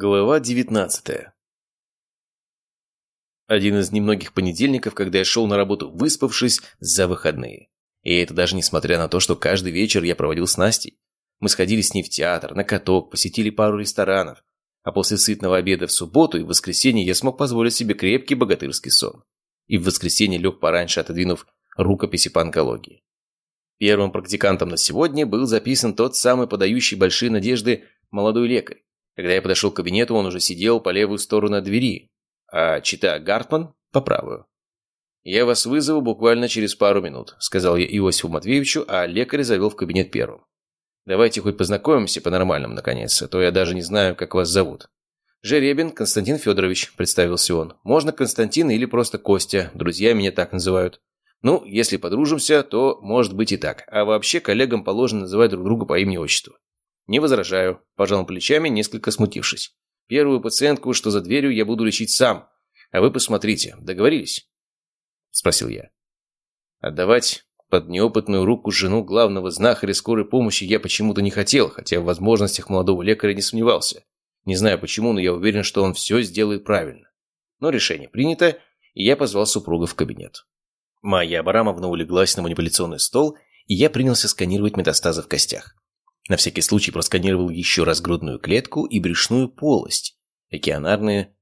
Глава 19 Один из немногих понедельников, когда я шел на работу, выспавшись за выходные. И это даже несмотря на то, что каждый вечер я проводил с Настей. Мы сходили с ней в театр, на каток, посетили пару ресторанов. А после сытного обеда в субботу и в воскресенье я смог позволить себе крепкий богатырский сон. И в воскресенье лег пораньше, отодвинув рукописи по онкологии. Первым практикантом на сегодня был записан тот самый подающий большие надежды молодой лекарь. Когда я подошел к кабинету, он уже сидел по левую сторону от двери, а чита Гартман – по правую. «Я вас вызову буквально через пару минут», – сказал я Иосифу Матвеевичу, а лекарь завел в кабинет первым. «Давайте хоть познакомимся по-нормальному, наконец, а то я даже не знаю, как вас зовут». «Жеребин Константин Федорович», – представился он. «Можно Константин или просто Костя, друзья меня так называют». «Ну, если подружимся, то может быть и так, а вообще коллегам положено называть друг друга по имени-отчеству». «Не возражаю», – пожал плечами, несколько смутившись. «Первую пациентку, что за дверью, я буду лечить сам. А вы посмотрите. Договорились?» – спросил я. Отдавать под неопытную руку жену главного знахаря скорой помощи я почему-то не хотел, хотя в возможностях молодого лекаря не сомневался. Не знаю почему, но я уверен, что он все сделает правильно. Но решение принято, и я позвал супруга в кабинет. Майя Абарамовна улеглась на манипуляционный стол, и я принялся сканировать метастазы в костях. На всякий случай просканировал еще раз грудную клетку и брюшную полость, океанарные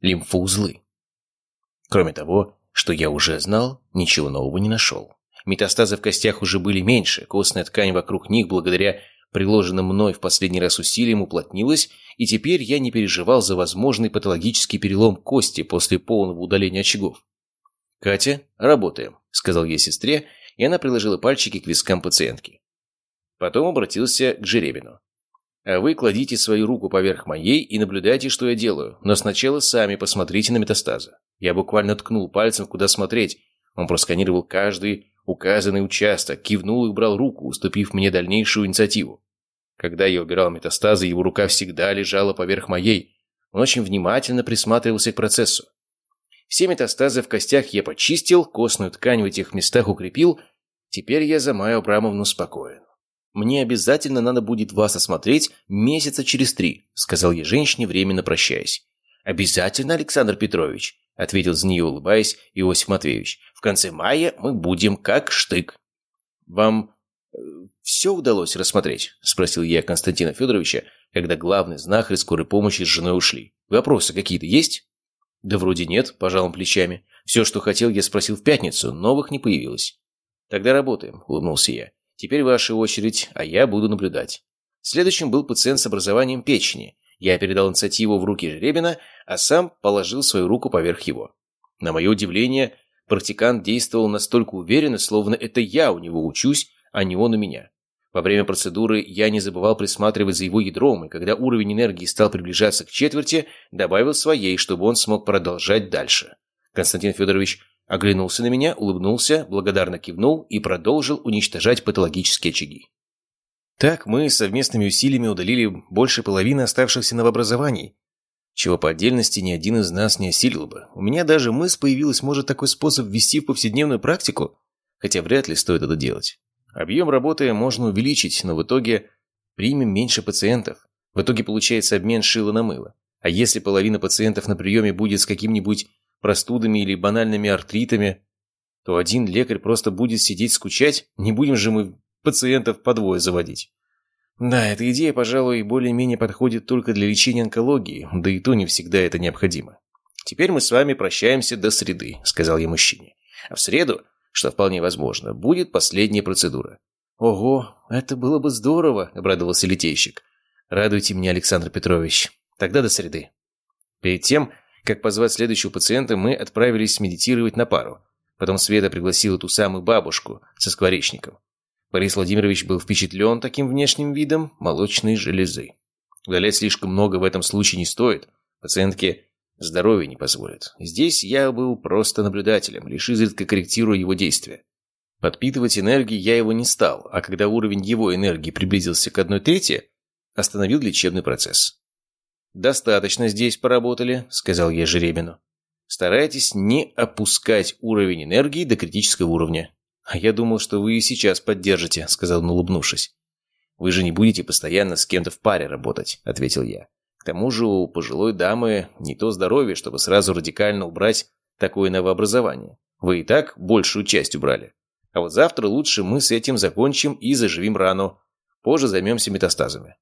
лимфоузлы. Кроме того, что я уже знал, ничего нового не нашел. Метастазы в костях уже были меньше, костная ткань вокруг них, благодаря приложенным мной в последний раз усилиям, уплотнилась, и теперь я не переживал за возможный патологический перелом кости после полного удаления очагов. «Катя, работаем», — сказал я сестре, и она приложила пальчики к вискам пациентки. Потом обратился к Жеребину. «А вы кладите свою руку поверх моей и наблюдайте, что я делаю, но сначала сами посмотрите на метастазы». Я буквально ткнул пальцем, куда смотреть. Он просканировал каждый указанный участок, кивнул и убрал руку, уступив мне дальнейшую инициативу. Когда я убирал метастазы, его рука всегда лежала поверх моей. Он очень внимательно присматривался к процессу. Все метастазы в костях я почистил, костную ткань в этих местах укрепил. Теперь я за Майю Абрамовну спокоен. «Мне обязательно надо будет вас осмотреть месяца через три», сказал я женщине, временно прощаясь. «Обязательно, Александр Петрович», ответил за нее, улыбаясь, Иосиф Матвеевич. «В конце мая мы будем как штык». «Вам э, все удалось рассмотреть?» спросил я Константина Федоровича, когда главный знахарь скорой помощи с женой ушли. «Вопросы какие-то есть?» «Да вроде нет», – пожал он плечами. «Все, что хотел, я спросил в пятницу, новых не появилось». «Тогда работаем», – улыбнулся я. Теперь ваша очередь, а я буду наблюдать. Следующим был пациент с образованием печени. Я передал инициативу в руки Жеребина, а сам положил свою руку поверх его. На мое удивление, практикант действовал настолько уверенно, словно это я у него учусь, а не он у меня. Во время процедуры я не забывал присматривать за его ядром, и когда уровень энергии стал приближаться к четверти, добавил своей, чтобы он смог продолжать дальше. Константин Федорович Оглянулся на меня, улыбнулся, благодарно кивнул и продолжил уничтожать патологические очаги. Так мы совместными усилиями удалили больше половины оставшихся новообразований, чего по отдельности ни один из нас не осилил бы. У меня даже мысль появилась, может, такой способ ввести в повседневную практику, хотя вряд ли стоит это делать. Объем работы можно увеличить, но в итоге примем меньше пациентов. В итоге получается обмен шила на мыло. А если половина пациентов на приеме будет с каким-нибудь простудами или банальными артритами, то один лекарь просто будет сидеть скучать, не будем же мы пациентов по двое заводить. Да, эта идея, пожалуй, более-менее подходит только для лечения онкологии, да и то не всегда это необходимо. «Теперь мы с вами прощаемся до среды», — сказал я мужчине. «А в среду, что вполне возможно, будет последняя процедура». «Ого, это было бы здорово», — обрадовался литейщик. «Радуйте меня, Александр Петрович. Тогда до среды». Перед тем, как позвать следующего пациента, мы отправились медитировать на пару. Потом Света пригласила ту самую бабушку со скворечником. Борис Владимирович был впечатлен таким внешним видом молочной железы. Удалять слишком много в этом случае не стоит. Пациентке здоровье не позволит. Здесь я был просто наблюдателем, лишь изредка корректируя его действия. Подпитывать энергией я его не стал, а когда уровень его энергии приблизился к одной трети, остановил лечебный процесс. «Достаточно здесь поработали», — сказал я Жеребину. «Старайтесь не опускать уровень энергии до критического уровня». «А я думал, что вы и сейчас поддержите», — сказал он, улыбнувшись. «Вы же не будете постоянно с кем-то в паре работать», — ответил я. К тому же у пожилой дамы не то здоровье, чтобы сразу радикально убрать такое новообразование. Вы и так большую часть убрали. А вот завтра лучше мы с этим закончим и заживим рану. Позже займемся метастазами.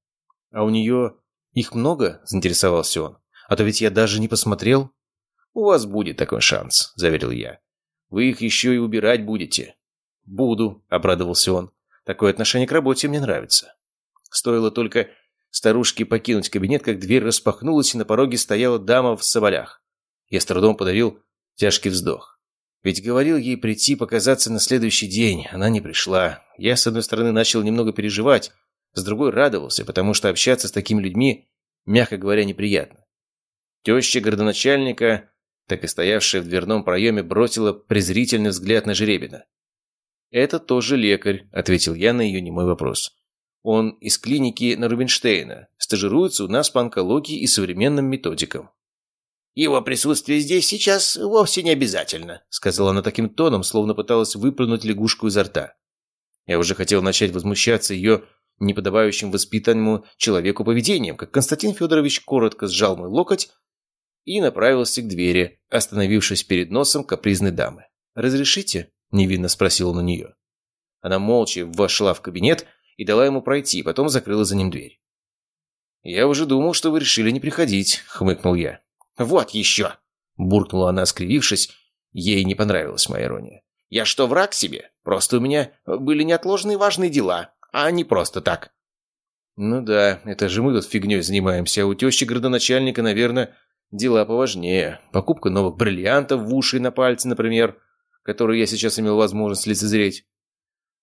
А у нее их много? Заинтересовался он. А то ведь я даже не посмотрел. У вас будет такой шанс, заверил я. Вы их еще и убирать будете. Буду, обрадовался он. Такое отношение к работе мне нравится. Стоило только старушке покинуть кабинет, как дверь распахнулась, и на пороге стояла дама в соболях. Я с трудом подавил тяжкий вздох. Ведь говорил ей прийти показаться на следующий день. Она не пришла. Я, с одной стороны, начал немного переживать, с другой радовался, потому что общаться с такими людьми, мягко говоря, неприятно. Теща городоначальника, так и стоявшая в дверном проеме, бросила презрительный взгляд на Жеребина. «Это тоже лекарь», — ответил я на ее немой вопрос. «Он из клиники на Рубинштейна, стажируется у нас по онкологии и современным методикам». «Его присутствие здесь сейчас вовсе не обязательно», — сказала она таким тоном, словно пыталась выплюнуть лягушку изо рта. Я уже хотел начать возмущаться ее неподобающим воспитанному человеку поведением, как Константин Федорович коротко сжал мой локоть и направился к двери, остановившись перед носом капризной дамы. «Разрешите?» – невинно спросил он у нее. Она молча вошла в кабинет и дала ему пройти, потом закрыла за ним дверь. «Я уже думал, что вы решили не приходить», – хмыкнул я. «Вот еще!» – буркнула она, скривившись. Ей не понравилась моя ирония. «Я что, враг себе? Просто у меня были неотложные важные дела а не просто так. Ну да, это же мы тут фигней занимаемся, а у тещи градоначальника, наверное, дела поважнее. Покупка новых бриллиантов в уши и на пальцы, например, которые я сейчас имел возможность лицезреть.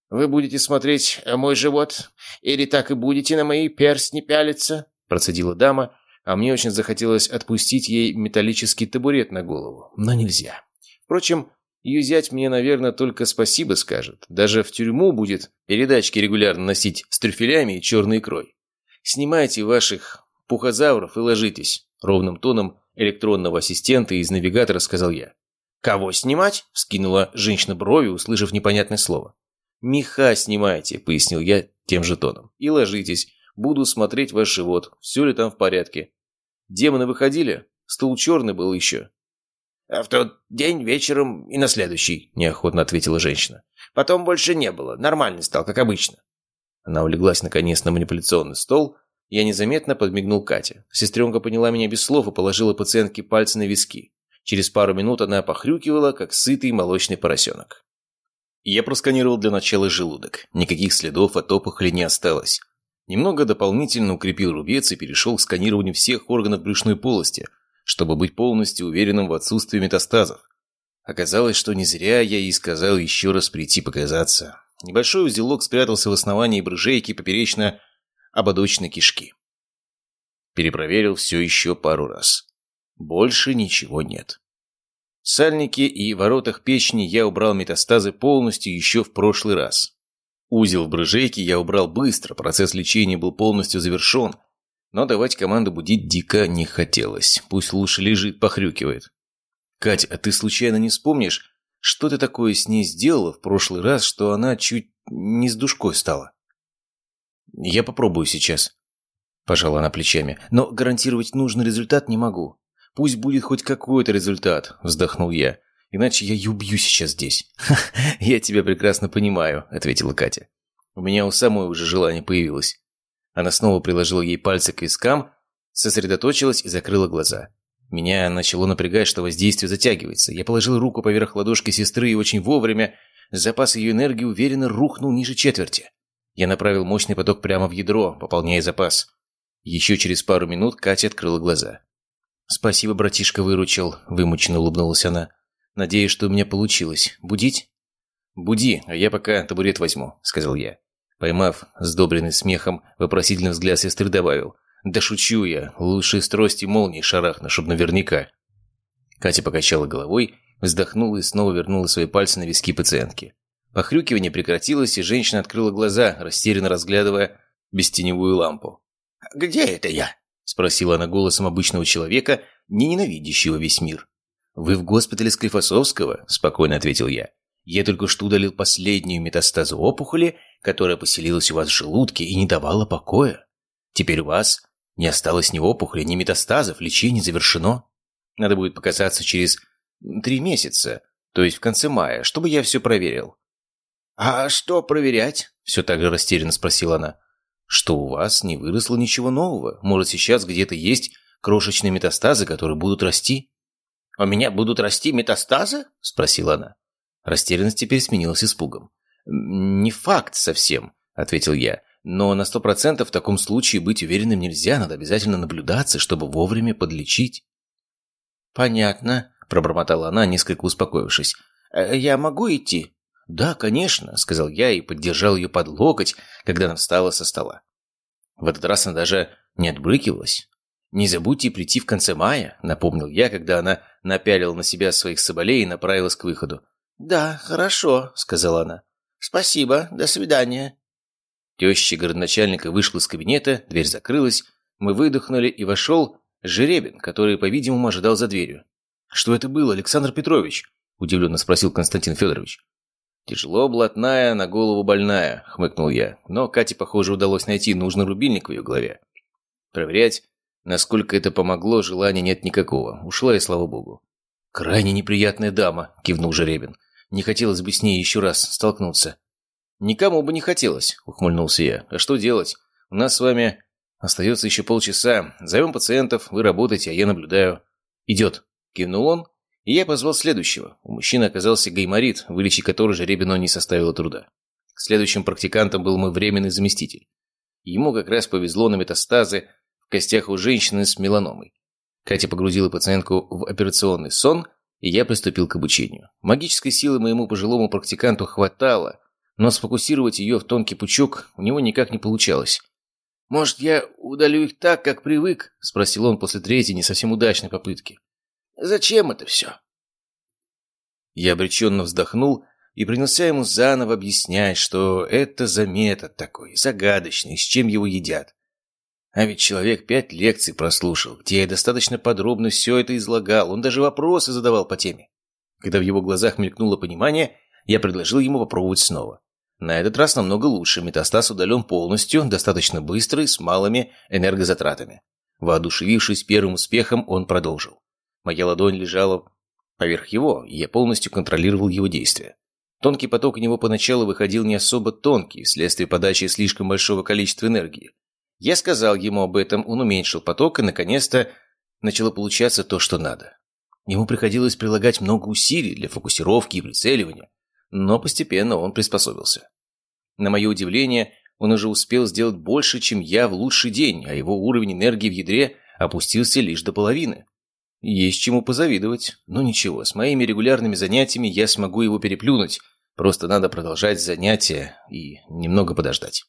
«Вы будете смотреть мой живот? Или так и будете на мои перстни пялиться?» Процедила дама, а мне очень захотелось отпустить ей металлический табурет на голову. Но нельзя. Впрочем, ее зять мне, наверное, только спасибо скажет. Даже в тюрьму будет передачки регулярно носить с трюфелями и черной икрой. Снимайте ваших пухозавров и ложитесь. Ровным тоном электронного ассистента из навигатора сказал я. «Кого снимать?» – вскинула женщина брови, услышав непонятное слово. «Меха снимайте», – пояснил я тем же тоном. «И ложитесь. Буду смотреть ваш живот. Все ли там в порядке?» «Демоны выходили? Стул черный был еще. А «В тот день вечером и на следующий», – неохотно ответила женщина. «Потом больше не было. Нормальный стал, как обычно». Она улеглась наконец на манипуляционный стол. Я незаметно подмигнул Кате. Сестренка поняла меня без слов и положила пациентке пальцы на виски. Через пару минут она похрюкивала, как сытый молочный поросенок. Я просканировал для начала желудок. Никаких следов от опухоли не осталось. Немного дополнительно укрепил рубец и перешел к сканированию всех органов брюшной полости – чтобы быть полностью уверенным в отсутствии метастазов. Оказалось, что не зря я ей сказал еще раз прийти показаться. Небольшой узелок спрятался в основании брыжейки поперечно ободочной кишки. Перепроверил все еще пару раз. Больше ничего нет. В сальнике и воротах печени я убрал метастазы полностью еще в прошлый раз. Узел в брыжейке я убрал быстро, процесс лечения был полностью завершен, но давать команду будить дико не хотелось. Пусть лучше лежит, похрюкивает. «Кать, а ты случайно не вспомнишь, что ты такое с ней сделала в прошлый раз, что она чуть не с душкой стала?» «Я попробую сейчас», – пожала она плечами. «Но гарантировать нужный результат не могу. Пусть будет хоть какой-то результат», – вздохнул я. «Иначе я и убью сейчас здесь». «Я тебя прекрасно понимаю», – ответила Катя. «У меня у самой уже желание появилось. Она снова приложила ей пальцы к вискам, сосредоточилась и закрыла глаза. Меня начало напрягать, что воздействие затягивается. Я положил руку поверх ладошки сестры и очень вовремя запас ее энергии уверенно рухнул ниже четверти. Я направил мощный поток прямо в ядро, пополняя запас. Еще через пару минут Катя открыла глаза. «Спасибо, братишка, выручил», – вымученно улыбнулась она. «Надеюсь, что у меня получилось. Будить?» «Буди, а я пока табурет возьму», – сказал я. Поймав сдобренный смехом, вопросительный взгляд сестры добавил. «Да шучу я. Лучше с трости молнии шарахну, чтоб наверняка». Катя покачала головой, вздохнула и снова вернула свои пальцы на виски пациентки. Похрюкивание прекратилось, и женщина открыла глаза, растерянно разглядывая бестеневую лампу. «Где это я?» – спросила она голосом обычного человека, не ненавидящего весь мир. «Вы в госпитале Склифосовского?» – спокойно ответил я. «Я только что удалил последнюю метастазу опухоли которая поселилась у вас в желудке и не давала покоя. Теперь у вас Не осталось ни опухоли, ни метастазов, лечение завершено. Надо будет показаться через три месяца, то есть в конце мая, чтобы я все проверил. «А что проверять?» – все так же растерянно спросила она. «Что у вас не выросло ничего нового? Может, сейчас где-то есть крошечные метастазы, которые будут расти?» «У меня будут расти метастазы?» – спросила она. Растерянность теперь сменилась испугом. «Не факт совсем», – ответил я. «Но на сто процентов в таком случае быть уверенным нельзя, надо обязательно наблюдаться, чтобы вовремя подлечить». «Понятно», – пробормотала она, несколько успокоившись. «Э, «Я могу идти?» «Да, конечно», — сказал я и поддержал ее под локоть, когда она встала со стола. В этот раз она даже не отбрыкивалась. «Не забудьте прийти в конце мая», — напомнил я, когда она напялила на себя своих соболей и направилась к выходу. «Да, хорошо», — сказала она. «Спасибо, до свидания». Теща городначальника вышла из кабинета, дверь закрылась, мы выдохнули, и вошел Жеребин, который, по-видимому, ожидал за дверью. «Что это было, Александр Петрович?» – удивленно спросил Константин Федорович. «Тяжело блатная, на голову больная», — хмыкнул я. Но Кате, похоже, удалось найти нужный рубильник в ее голове. Проверять, насколько это помогло, желания нет никакого. Ушла и слава богу. «Крайне неприятная дама», — кивнул Жеребин. «Не хотелось бы с ней еще раз столкнуться». «Никому бы не хотелось», — ухмыльнулся я. «А что делать? У нас с вами остается еще полчаса. Зовем пациентов, вы работаете, а я наблюдаю». «Идет», — кивнул он и я позвал следующего. У мужчины оказался гайморит, вылечить который же Ребину не составило труда. Следующим практикантом был мой временный заместитель. Ему как раз повезло на метастазы в костях у женщины с меланомой. Катя погрузила пациентку в операционный сон, и я приступил к обучению. Магической силы моему пожилому практиканту хватало, но сфокусировать ее в тонкий пучок у него никак не получалось. «Может, я удалю их так, как привык?» – спросил он после третьей, не совсем удачной попытки. Зачем это все?» Я обреченно вздохнул и принялся ему заново объяснять, что это за метод такой, загадочный, с чем его едят. А ведь человек пять лекций прослушал, где я достаточно подробно все это излагал, он даже вопросы задавал по теме. Когда в его глазах мелькнуло понимание, я предложил ему попробовать снова. На этот раз намного лучше, метастаз удален полностью, достаточно быстро и с малыми энергозатратами. Воодушевившись первым успехом, он продолжил. Моя ладонь лежала поверх его, и я полностью контролировал его действия. Тонкий поток у него поначалу выходил не особо тонкий, вследствие подачи слишком большого количества энергии. Я сказал ему об этом, он уменьшил поток, и, наконец-то, начало получаться то, что надо. Ему приходилось прилагать много усилий для фокусировки и прицеливания, но постепенно он приспособился. На мое удивление, он уже успел сделать больше, чем я в лучший день, а его уровень энергии в ядре опустился лишь до половины. Есть чему позавидовать. Но ничего, с моими регулярными занятиями я смогу его переплюнуть. Просто надо продолжать занятия и немного подождать.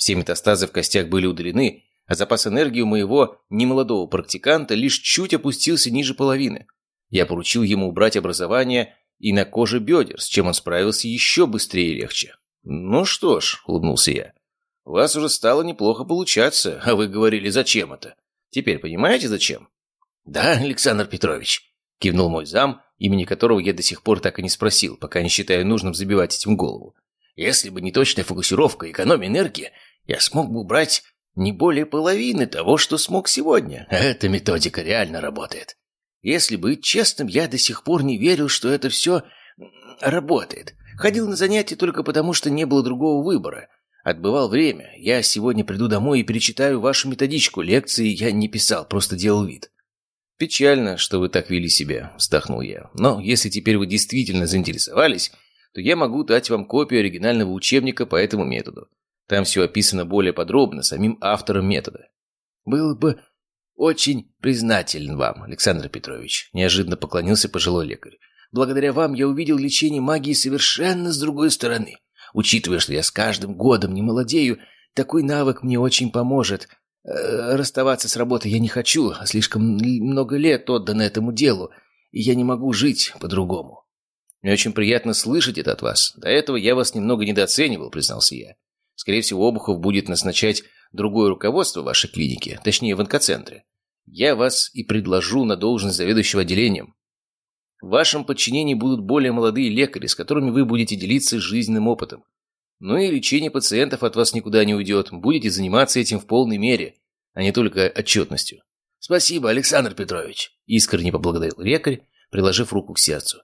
Все метастазы в костях были удалены, а запас энергии у моего немолодого практиканта лишь чуть опустился ниже половины. Я поручил ему убрать образование и на коже бедер, с чем он справился еще быстрее и легче. «Ну что ж», — улыбнулся я, — «у вас уже стало неплохо получаться, а вы говорили, зачем это? Теперь понимаете, зачем?» «Да, Александр Петрович», – кивнул мой зам, имени которого я до сих пор так и не спросил, пока не считаю нужным забивать этим голову. «Если бы не точная фокусировка и экономия энергии, я смог бы убрать не более половины того, что смог сегодня. Эта методика реально работает. Если быть честным, я до сих пор не верил, что это все работает. Ходил на занятия только потому, что не было другого выбора. Отбывал время. Я сегодня приду домой и перечитаю вашу методичку. Лекции я не писал, просто делал вид. «Печально, что вы так вели себя», – вздохнул я. «Но если теперь вы действительно заинтересовались, то я могу дать вам копию оригинального учебника по этому методу. Там все описано более подробно самим автором метода». «Был бы очень признателен вам, Александр Петрович», – неожиданно поклонился пожилой лекарь. «Благодаря вам я увидел лечение магии совершенно с другой стороны. Учитывая, что я с каждым годом не молодею, такой навык мне очень поможет Э, расставаться с работой я не хочу, а слишком много лет отдано этому делу, и я не могу жить по-другому. Мне очень приятно слышать это от вас. До этого я вас немного недооценивал, признался я. Скорее всего, Обухов будет назначать другое руководство вашей клиники, точнее, в онкоцентре. Я вас и предложу на должность заведующего отделением. В вашем подчинении будут более молодые лекари, с которыми вы будете делиться жизненным опытом. Ну и лечение пациентов от вас никуда не уйдет. Будете заниматься этим в полной мере. а не только отчетностью. «Спасибо, Александр Петрович», — искренне поблагодарил лекарь, приложив руку к сердцу.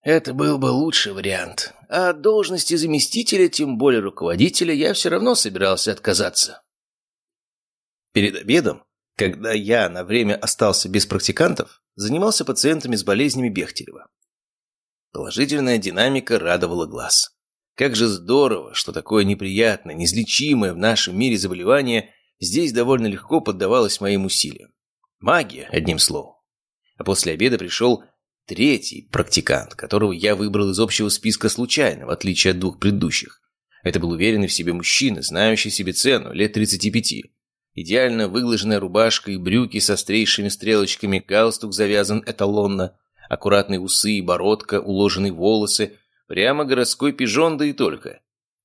«Это был бы лучший вариант. А от должности заместителя, тем более руководителя, я все равно собирался отказаться». Перед обедом, когда я на время остался без практикантов, занимался пациентами с болезнями Бехтерева. Положительная динамика радовала глаз. Как же здорово, что такое неприятное, неизлечимое в нашем мире заболевание здесь довольно легко поддавалось моим усилиям. Магия, одним словом. А после обеда пришел третий практикант, которого я выбрал из общего списка случайно, в отличие от двух предыдущих. Это был уверенный в себе мужчина, знающий себе цену, лет 35. Идеально выглаженная рубашка и брюки с острейшими стрелочками, галстук завязан эталонно, аккуратные усы и бородка, уложенные волосы, прямо городской пижон, да и только.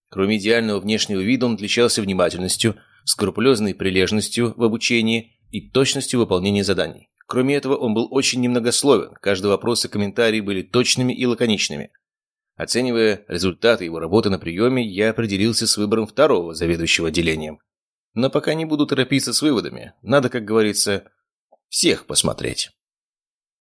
Кроме идеального внешнего вида он отличался внимательностью, скрупулезной прилежностью в обучении и точностью выполнения заданий. Кроме этого, он был очень немногословен, каждый вопрос и комментарий были точными и лаконичными. Оценивая результаты его работы на приеме, я определился с выбором второго заведующего отделением. Но пока не буду торопиться с выводами, надо, как говорится, всех посмотреть.